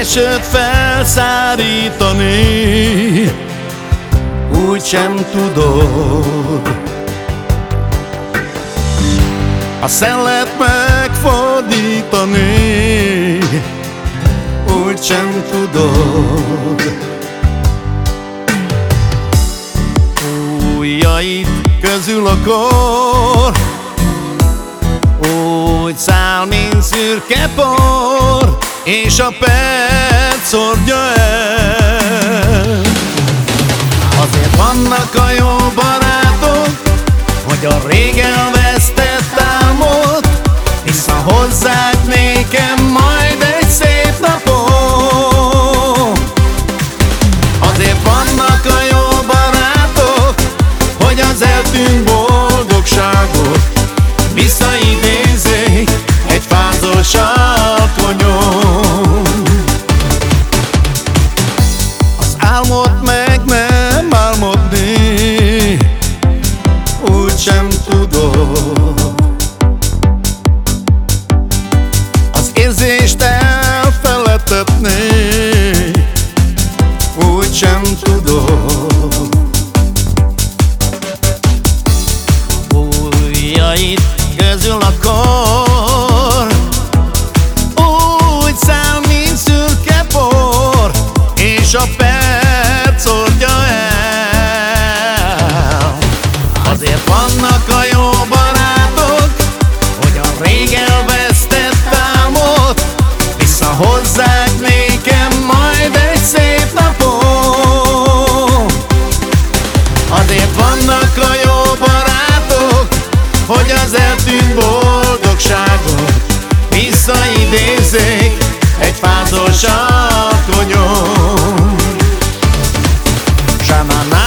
Esőt felszárítani. Úgy sem tudod. A szellet megfordítani. Úgy sem tudod. Ujjait közül a kor. Úgy száll, mint szürke por. És a perc szordja el. Azért vannak a jó Az álmot meg nem álmodni. Úgy sem tudod Az érzést elfeledtetni. Úgy sem tudod Ujjait közül a kor. Úgy hogy az eltűnt boldogságot Visszaidézzék egy fázol sarkonyon Sámánál